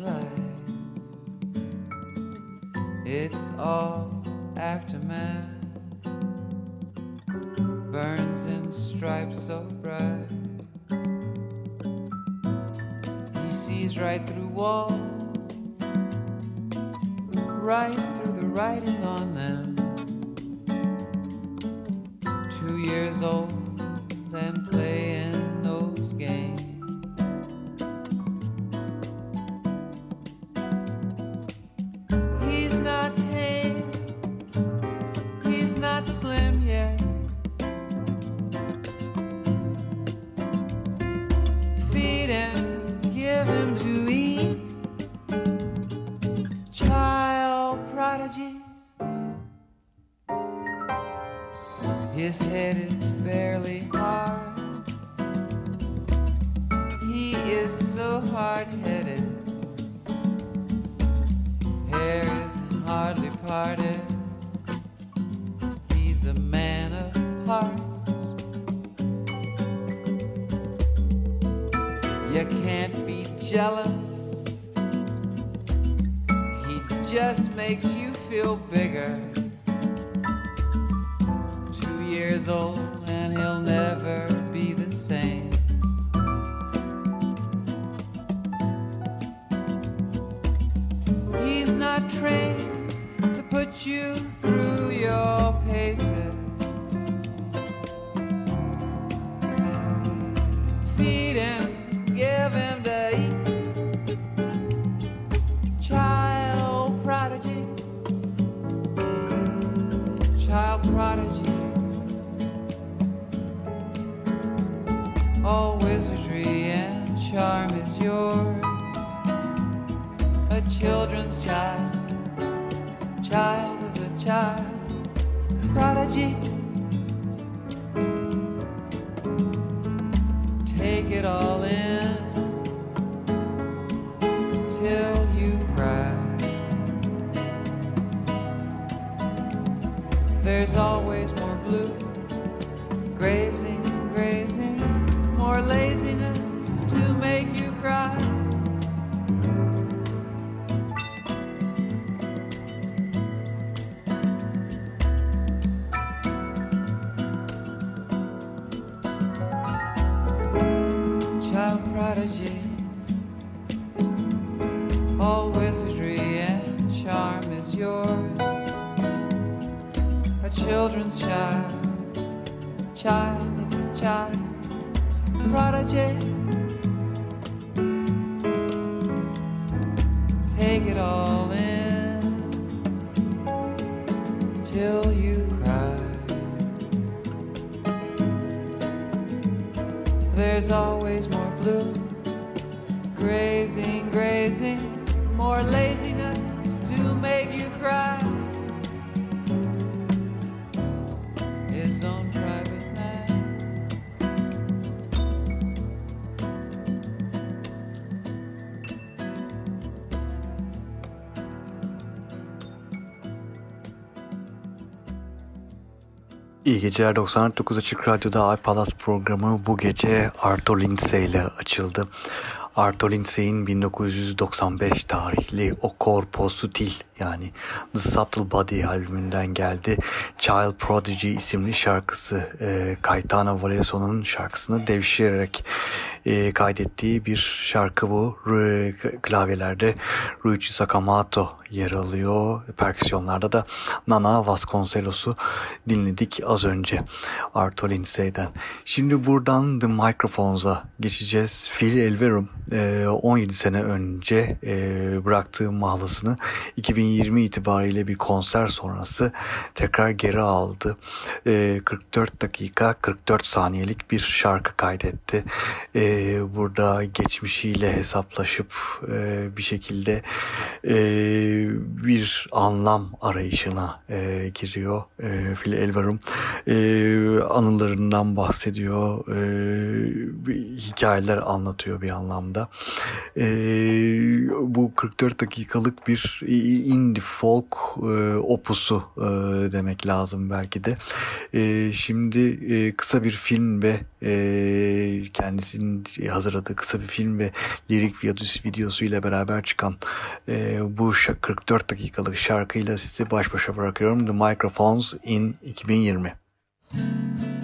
life. His head is barely hard. He is so hard headed. Hair isn't hardly parted. He's a man of parts. You can't be jealous. He just makes you feel bigger old and he'll never be the same. He's not trained to put you through your Prodigy, all wizardry and charm is yours. A children's child, İyi geceler 99 Açık Radyo'da iPalas programı bu gece Arthur Lindsay ile açıldı. Arthur Lindsay'in 1995 tarihli O Corpo Sutil yani The Subtle Body albümünden geldi. Child Prodigy isimli şarkısı e, Caetano Valleso'nun şarkısını devşirerek e, kaydettiği bir şarkı bu. R klavyelerde Ruichi Sakamoto yer alıyor. Perküsyonlarda da Nana Vasconcelos'u dinledik az önce Arto Lindsay'den. Şimdi buradan The Microphones'a geçeceğiz. Phil Elverum 17 sene önce bıraktığı mahlasını 2020 itibariyle bir konser sonrası tekrar geri aldı. 44 dakika 44 saniyelik bir şarkı kaydetti. Burada geçmişiyle hesaplaşıp bir şekilde bir anlam arayışına e, giriyor. E, Phil Elverum e, anılarından bahsediyor. E, hikayeler anlatıyor bir anlamda. E, bu 44 dakikalık bir indie folk e, opusu e, demek lazım belki de. E, şimdi e, kısa bir film ve e, kendisinin hazırladığı kısa bir film ve lirik videosu ile beraber çıkan e, bu 44 dakikalık şarkıyla sizi baş başa bırakıyorum. The Microphones in 2020. of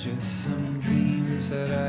just some dreams that I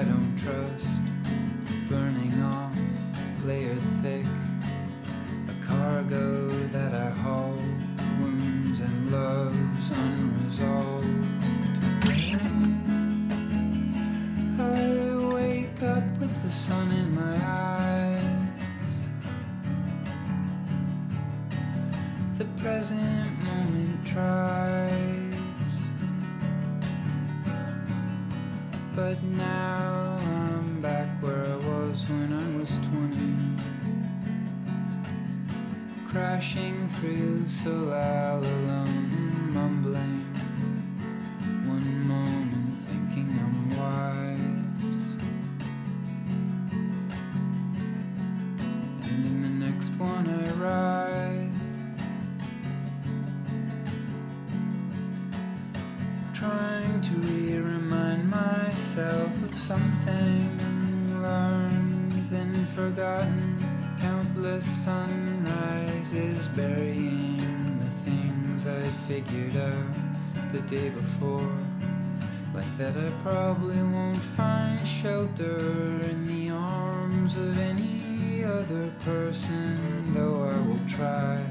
through figured out the day before like that i probably won't find shelter in the arms of any other person though i will try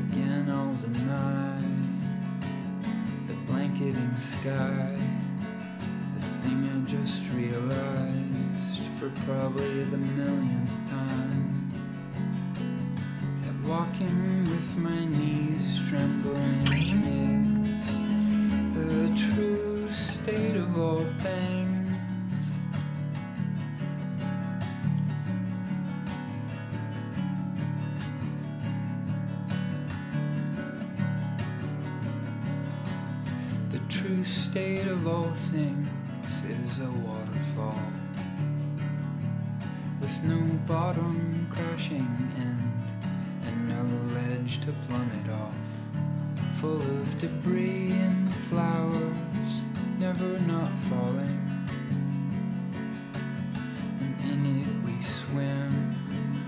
again i'll deny the blanketing sky. The thing I just realized for probably the millionth time. Walking with my knees trembling is the true state of all things. The true state of all things is a waterfall with no bottom crashing end no ledge to plummet off. Full of debris and flowers, never not falling. And in it we swim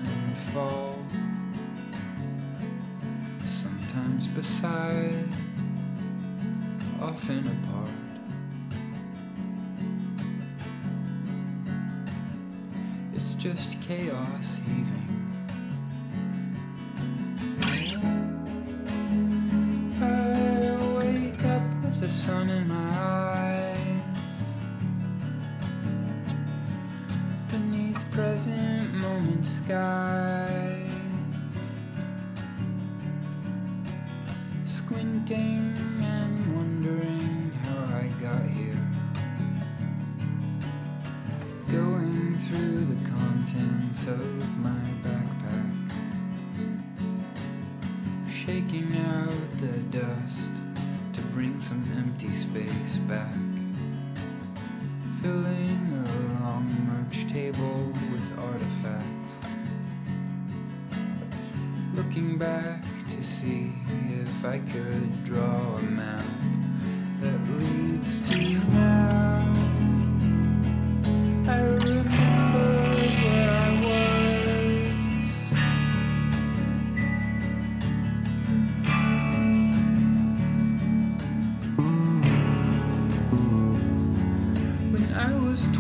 and fall. Sometimes beside often apart. It's just chaos heaving.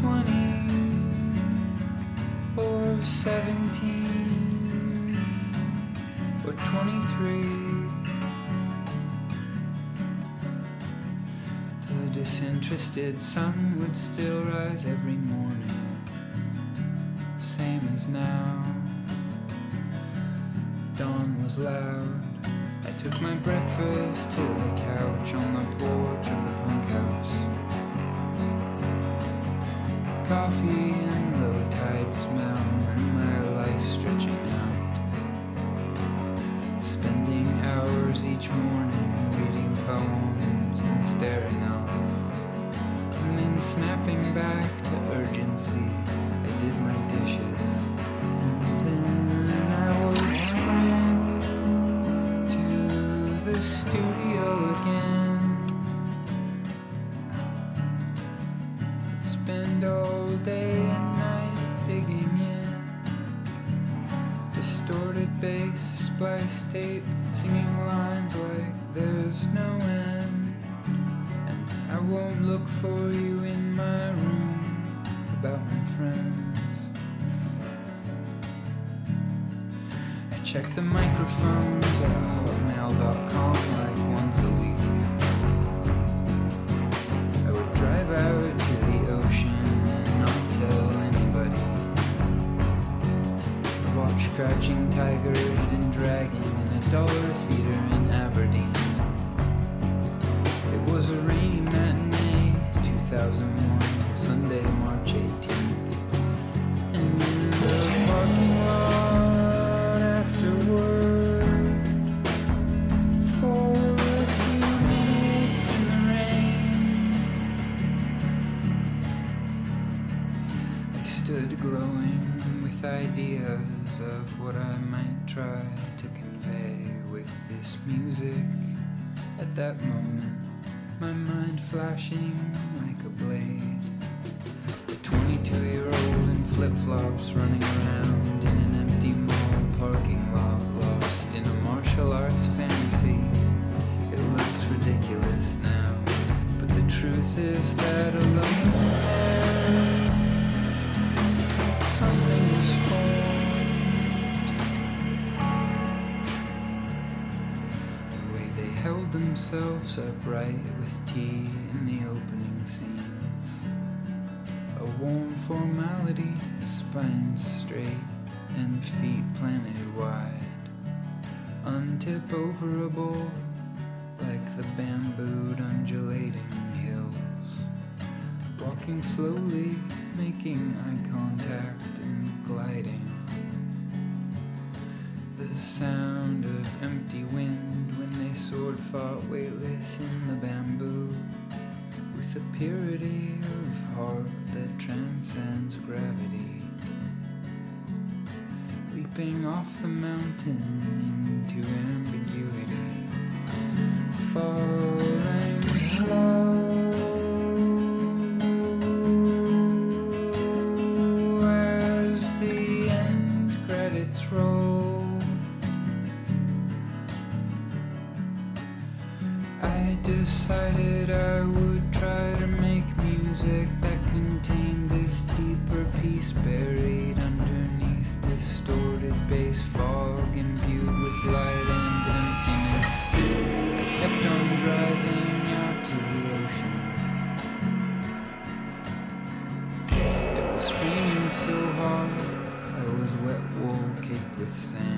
20 or 17 or 23. The disinterested sun would still rise every morning, same as now. Dawn was loud. I took my breakfast to the couch on the porch of the punk house. Coffee and low tide smell, and my life stretching out. Spending hours each morning reading poems and staring off. And then snapping back to urgency, I did my dishes. Splice tape, singing lines like there's no end. And I won't look for you in my room about my friends. I check the microphones at hotmail.com like once a week. This music. At that moment, my mind flashing like a blade. A 22 year old in flip flops running around in an empty mall parking lot, lost in a martial arts fantasy. It looks ridiculous now, but the truth is that alone themselves upright with tea in the opening scenes. A warm formality, spines straight and feet planted wide. Untip over a bowl like the bambooed undulating hills. Walking slowly, making eye contact and gliding. The sound of empty wind when they sword fought weightless in the bamboo. With a purity of heart that transcends gravity. Leaping off the mountain into ambiguity. Falling slow decided I would try to make music that contained this deeper peace buried underneath distorted bass fog imbued with light and emptiness. I kept on driving out to the ocean. It was raining so hard, I was wet wool caked with sand.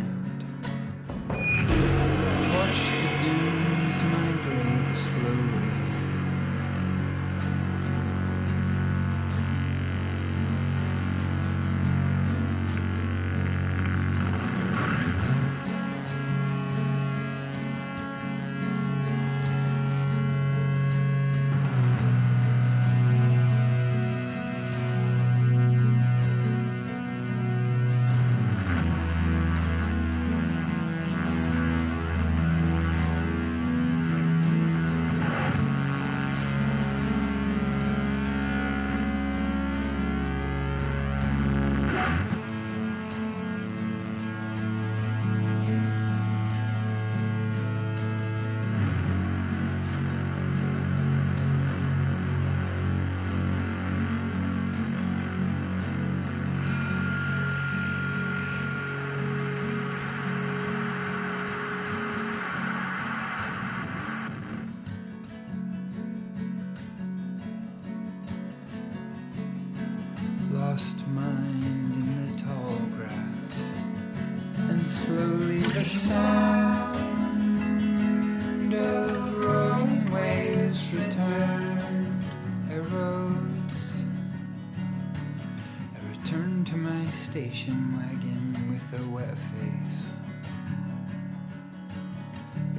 Lost mind in the tall grass, and slowly the sound of rolling waves returned. I rose. I returned to my station wagon with a wet face.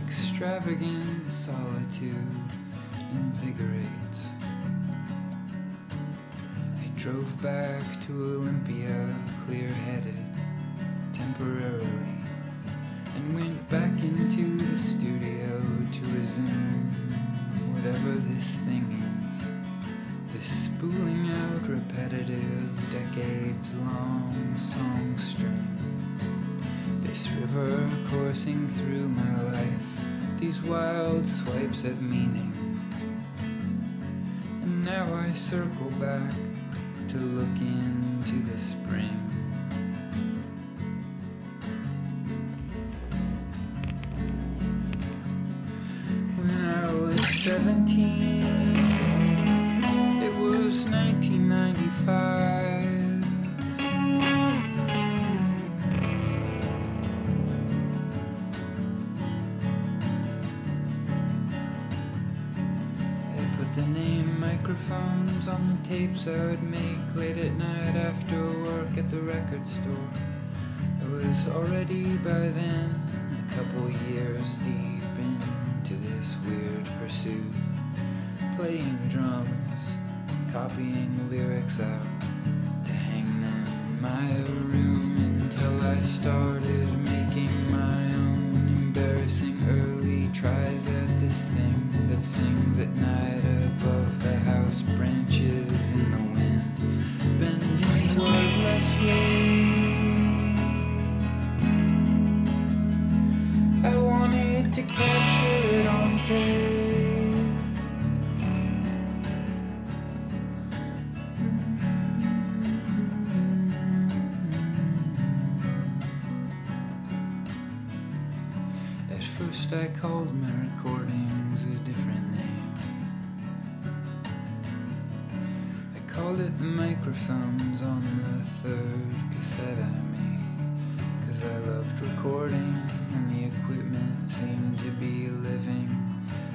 Extravagant solitude invigorates. Back to Olympia clear headed temporarily and went back into the studio to resume whatever this thing is. This spooling out repetitive, decades long song stream. This river coursing through my life, these wild swipes at meaning. And now I circle back to look into the spring. When I was 17, tapes I would make late at night after work at the record store. I was already by then a couple years deep into this weird pursuit, playing drums, copying lyrics out to hang them in my room until I started making my own embarrassing early tries at this thing that sings at night above the house branches microphones on the third cassette I made. Cause I loved recording, and the equipment seemed to be living.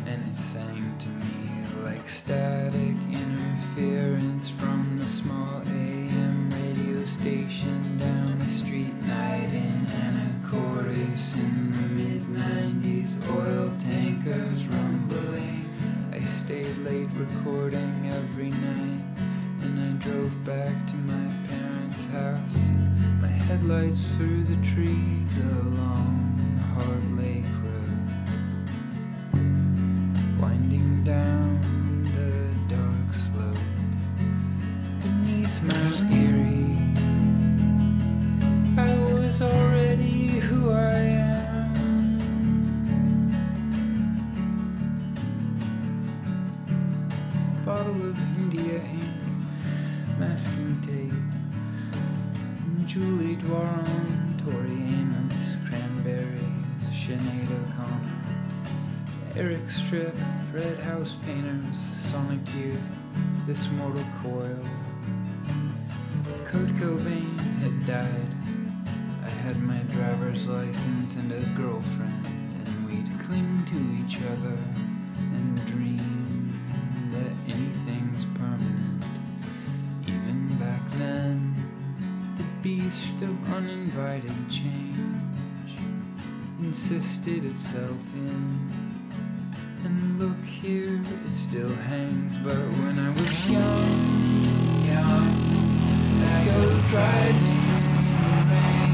And it sang to me like static interference from the small AM radio station down the street night in Anacortes in the mid 90s. Oil tankers rumbling. I stayed late recording every night. Then I drove back to my parents' house. My headlights through the trees along the Heart Lake Julie Tori Amos, Cranberries, Sinead O'Connor. Eric's Trip, Red House Painters, Sonic Youth, This Mortal Coil. Kurt Cobain had died. I had my driver's license and a girlfriend, and we'd cling to each other and dream beast of uninvited change insisted itself in. And look here, it still hangs. But when I was young, young, I'd go driving in the rain.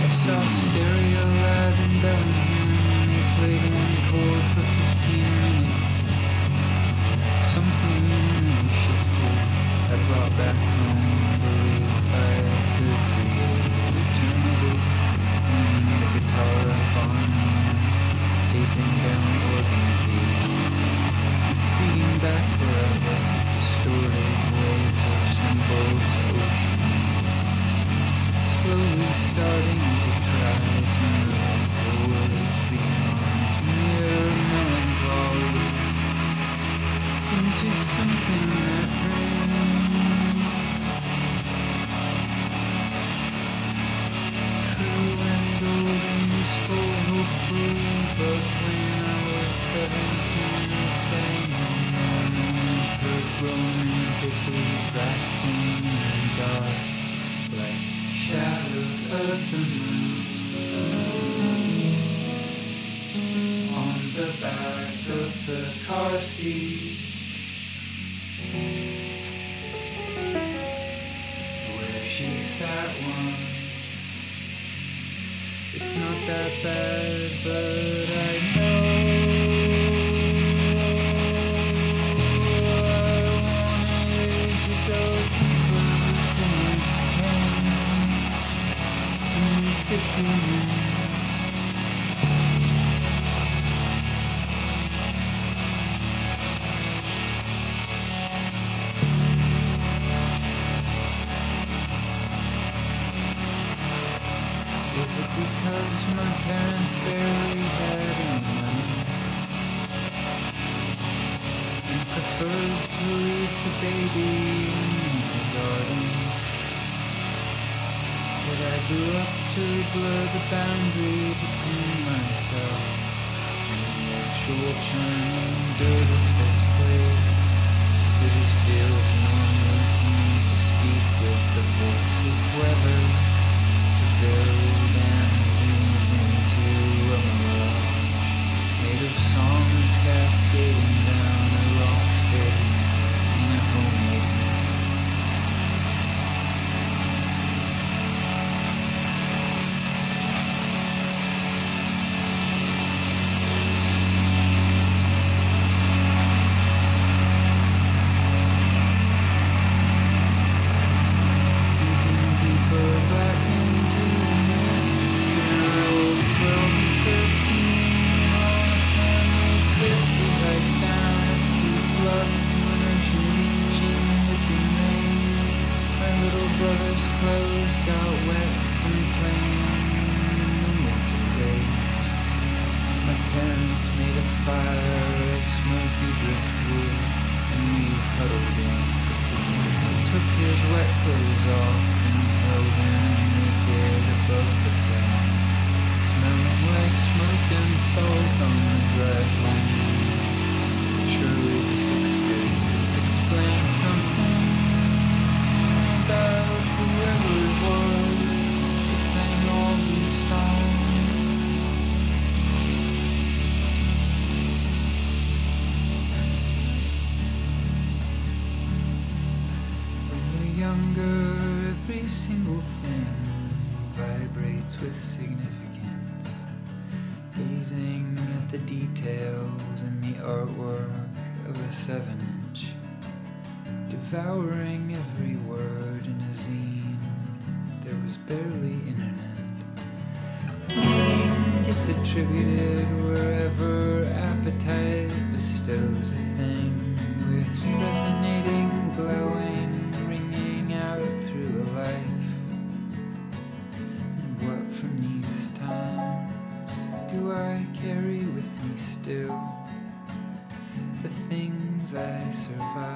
I saw Stereo Lab in Bellingham. On the back of the car seat. Where she sat once. It's not that bad, but I I survive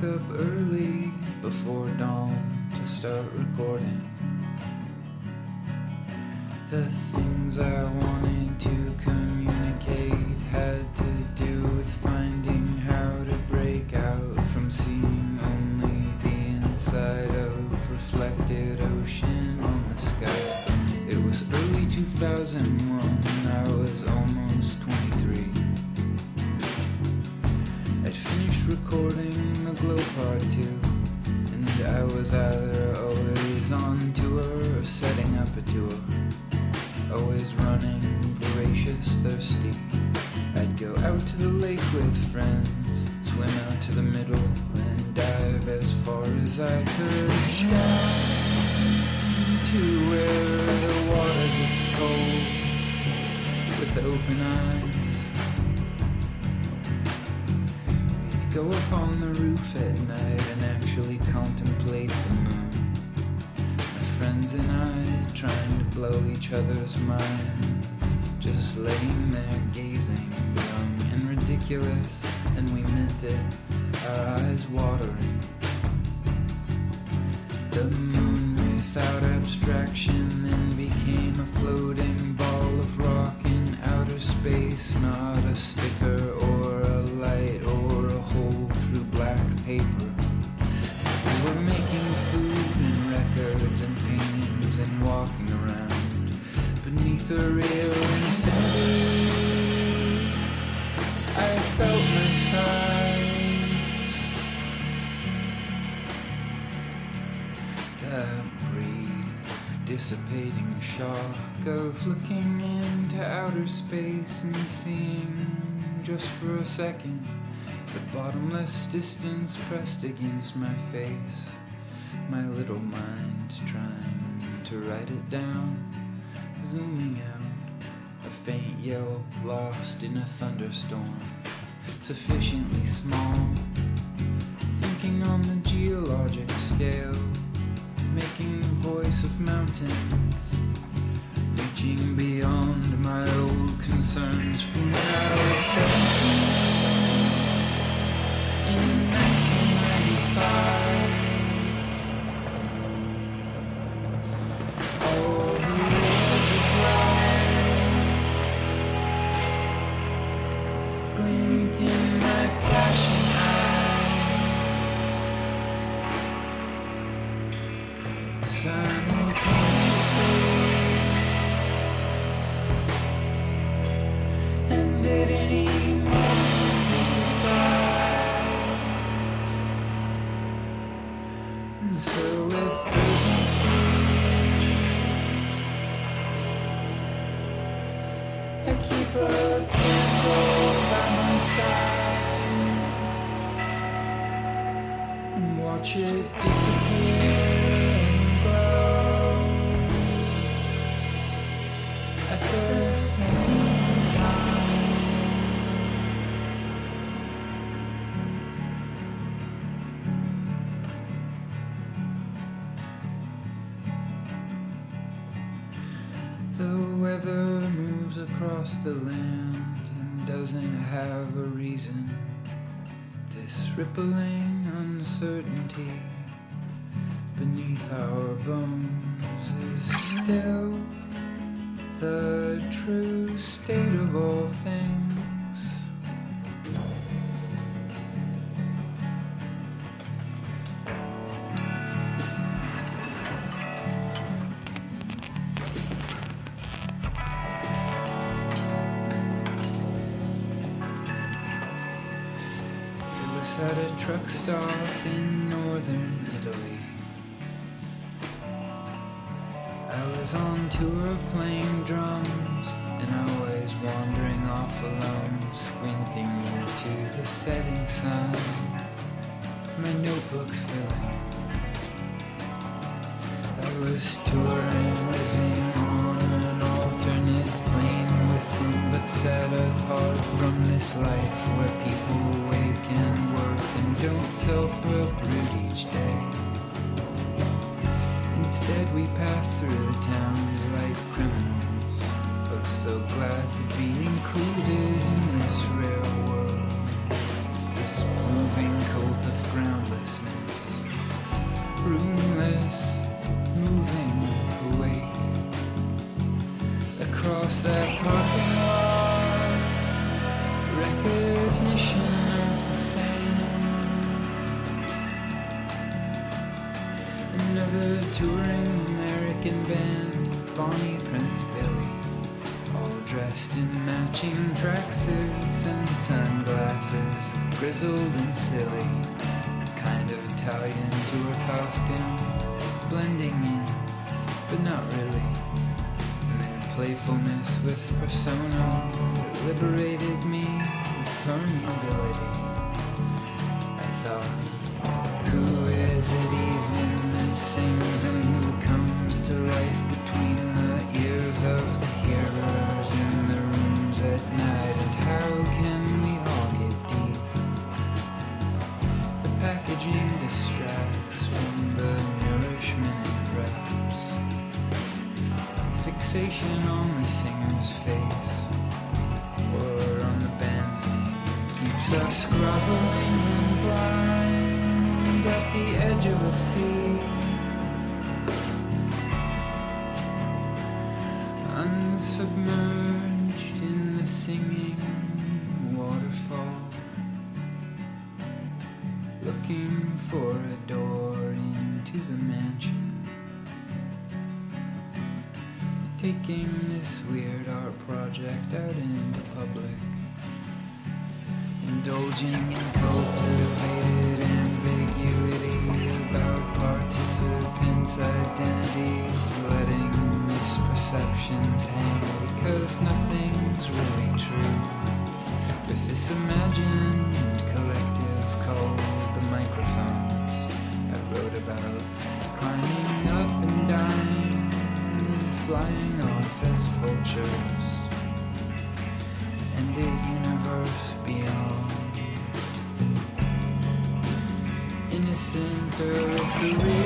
woke up early before dawn to start recording. The things I wanted to communicate had to do with finding how to break out from seeing only the inside of reflected ocean on the sky. It was early 2001, I was almost 23. I'd finished recording Glow Part 2, and I was either always on tour or setting up a tour. Always running, voracious, thirsty. I'd go out to the lake with friends, swim out to the middle, and dive as far as I could down to where the water gets cold with open eyes. Go up on the roof at night and actually contemplate the moon. My friends and I trying to blow each other's minds, just laying there gazing, young and ridiculous, and we meant it, our eyes watering. A real infinity. I felt my brief, dissipating shock of looking into outer space and seeing, just for a second, the bottomless distance pressed against my face. My little mind trying to write it down, zooming out, a faint yelp lost in a thunderstorm, sufficiently small, thinking on the geologic scale. Making the voice of mountains, reaching beyond my old concerns from when I was 17 in 1995. The weather moves across the land and doesn't have a reason. This rippling uncertainty beneath our bones is still the true state of all things. Don't self-uproot each day. Instead, we pass through the towns like criminals, but so glad to be included in this rare world. This moving cult of groundlessness, Another touring American band, Bonnie Prince Billy, all dressed in matching tracksuits and sunglasses, grizzled and silly, kind of Italian to her costume, blending in, but not really. And their playfulness with persona liberated me with permeability. Fixation on the singer's face or on the band's keeps us groveling and blind at the edge of a sea. Unsubmerged in the singing waterfall, looking for a door into the mansion. Taking this weird art project out into public. Indulging in cultivated ambiguity about participants' identities, letting misperceptions hang because nothing's really true. With this imagined collective called vultures and a universe beyond. In the center of the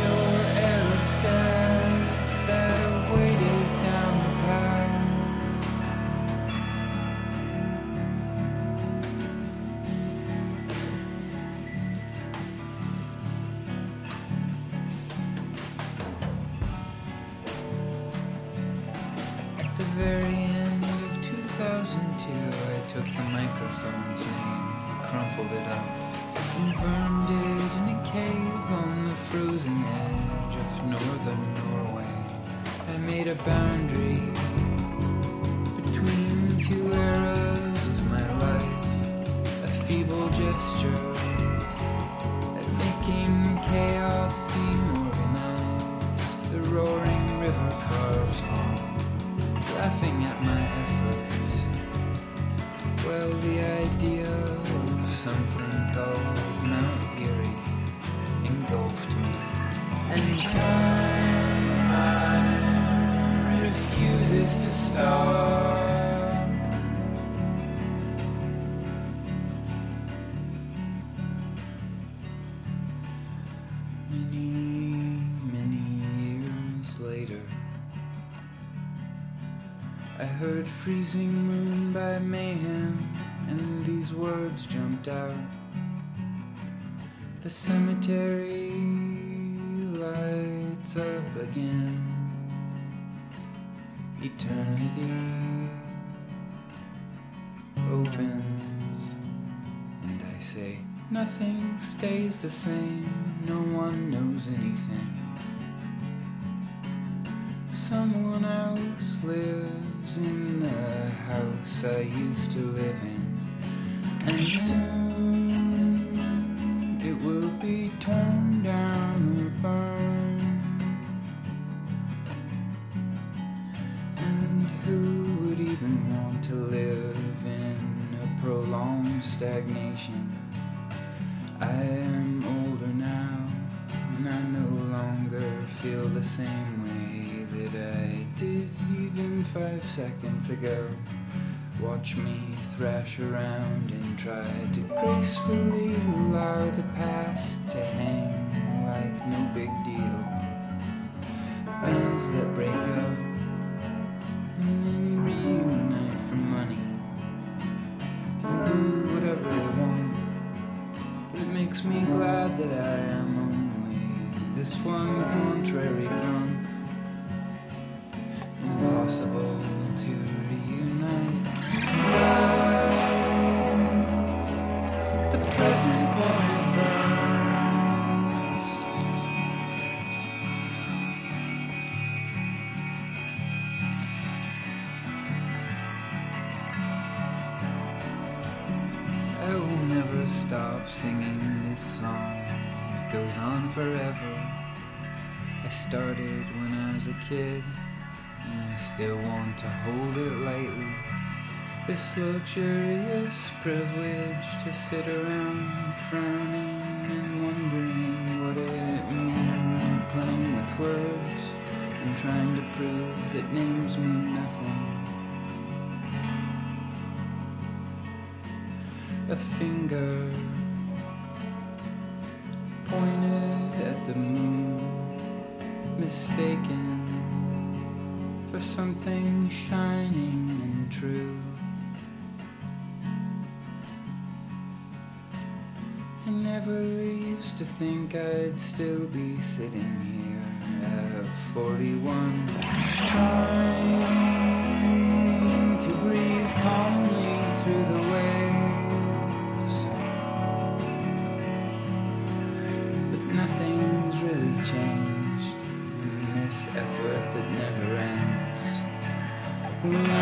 Freezing Moon by Mayhem, and these words jumped out. The cemetery lights up again. Eternity opens, and I say, Nothing stays the same, no one knows anything. Someone else lives in the house I used to live in. And soon it will be torn down or burned. And who would even want to live in a prolonged stagnation? I am older now, and I no longer feel the same seconds ago. Watch me thrash around and try to gracefully allow the past to hang like no big deal. Bands that break up and then reunite for money can do whatever they want, but it makes me glad that I am only this one contrary gun. Impossible started when I was a kid, I still want to hold it lightly. This luxurious privilege to sit around frowning and wondering what it means, playing with words and trying to prove that names mean nothing. a finger pointed at the moon, mistaken something shining and true. I never used to think I'd still be sitting here at 41, trying to breathe calmly through the waves. When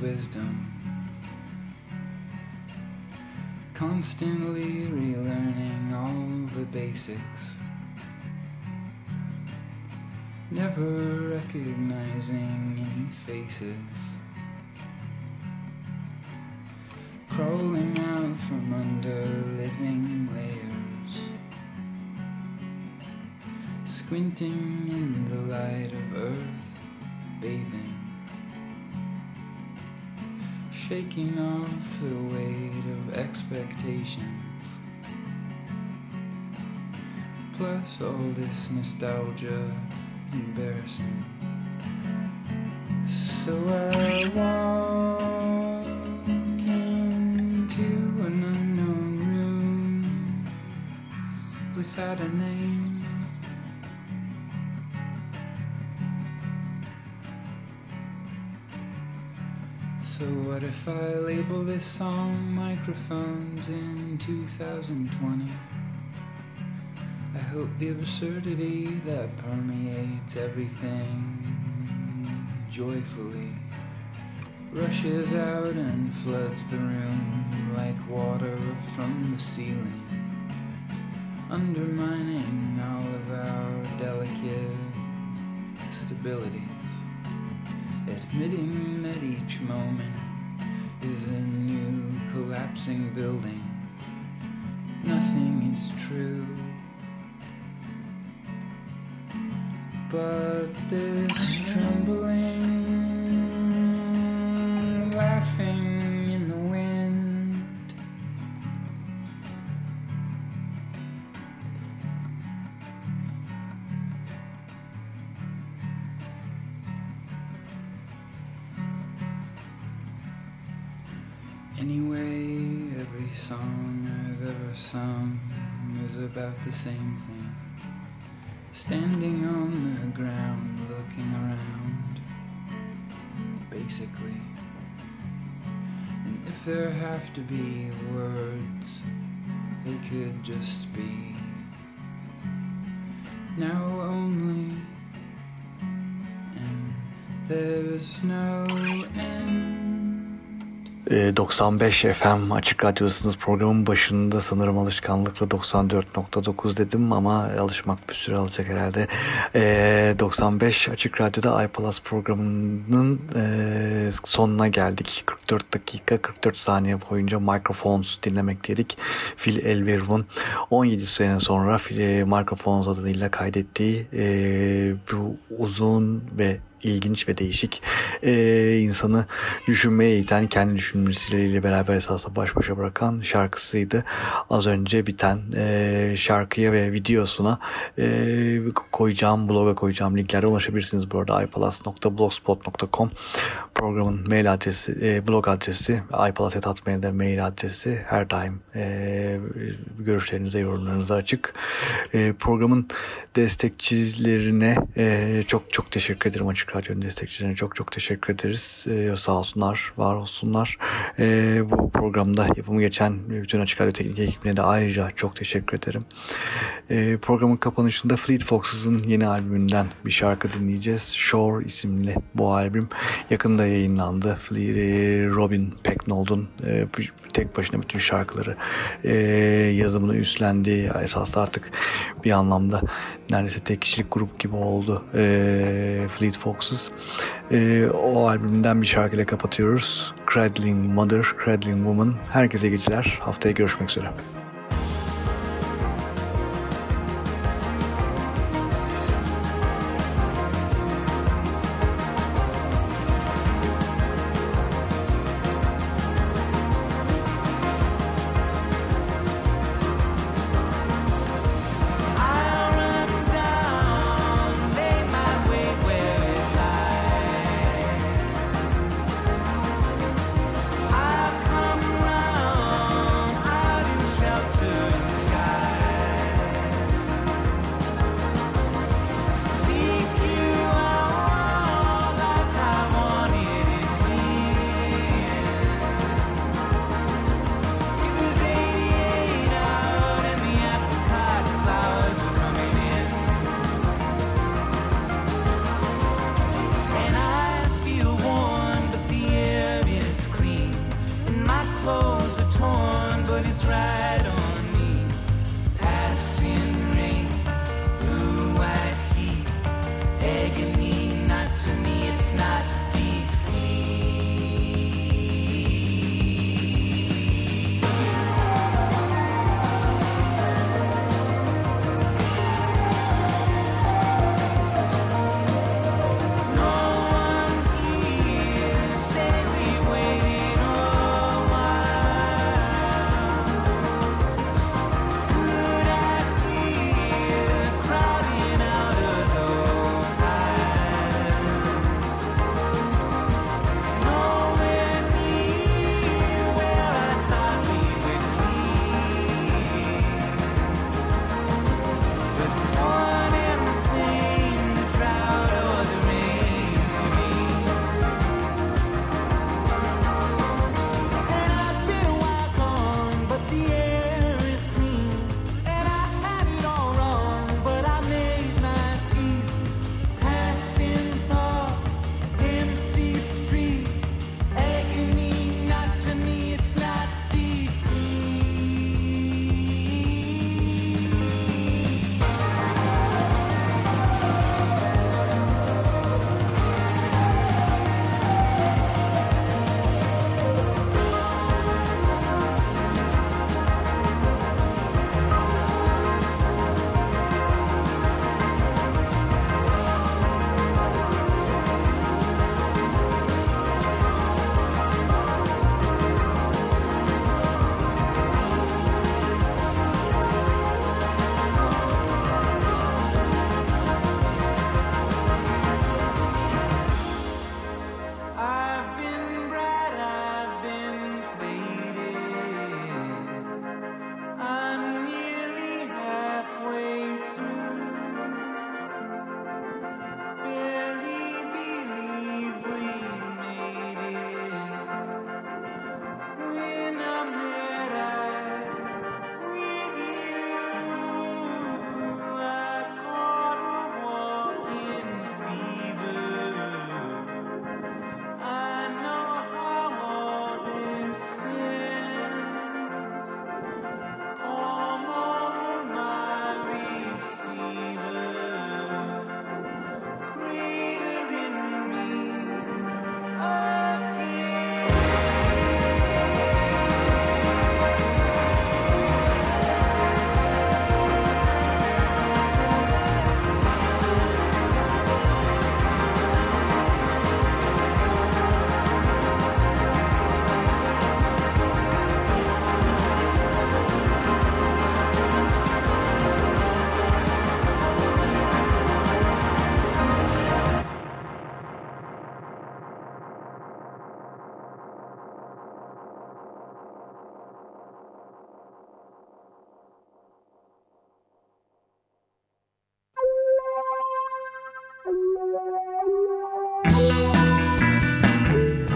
wisdom. Constantly relearning all the basics. Never recognizing any faces. Crawling out from under living layers. Squinting in the light of earth, bathing. Shaking off the weight of expectations. Plus, all this nostalgia is embarrassing. So I walk into an unknown room without a name. What if I label this song microphones in 2020? I hope the absurdity that permeates everything joyfully rushes out and floods the room like water from the ceiling, undermining all of our delicate stabilities admitting that each moment is a new collapsing building. Nothing is true. But this trembling, laughing about the same thing. Standing on the ground, looking around, basically. And if there have to be words, they could just be now only. And there's no end 95 FM Açık Radyosu'nuz programın başında sanırım alışkanlıkla 94.9 dedim ama alışmak bir süre alacak herhalde. E, 95 Açık Radyo'da iPlus programının e, sonuna geldik. 44 dakika 44 saniye boyunca Microphones dinlemekteydik. Phil Elverum'un 17 sene sonra e, Microphones adıyla kaydettiği e, bu uzun ve ilginç ve değişik e, insanı düşünmeye iten kendi düşünmesiyle beraber esasla baş başa bırakan şarkısıydı. Az önce biten e, şarkıya ve videosuna e, koyacağım bloga koyacağım linklere ulaşabilirsiniz. Bu arada ipalas.blogspot.com programın mail adresi, e, blog adresi, ipalas.mail'de mail adresi her daim e, görüşlerinize, yorumlarınıza açık. E, programın destekçilerine e, çok çok teşekkür ederim açık Radyo'nun destekçilerine çok çok teşekkür ederiz. Ee, sağ olsunlar, var olsunlar. Ee, bu programda yapımı geçen bütün Açık Radyo teknik ekibine de ayrıca çok teşekkür ederim. Ee, programın kapanışında Fleet Foxes'ın yeni albümünden bir şarkı dinleyeceğiz. Shore isimli bu albüm yakında yayınlandı. Fleet, Robin Pecknold'un e, tek başına bütün şarkıları e, yazımını üstlendiği esaslı artık bir anlamda neredeyse tek kişilik grup gibi oldu e, Fleet Foxes. E, o albümden bir şarkıyla kapatıyoruz. Cradling Mother, Cradling Woman. Herkese geceler. Haftaya görüşmek üzere.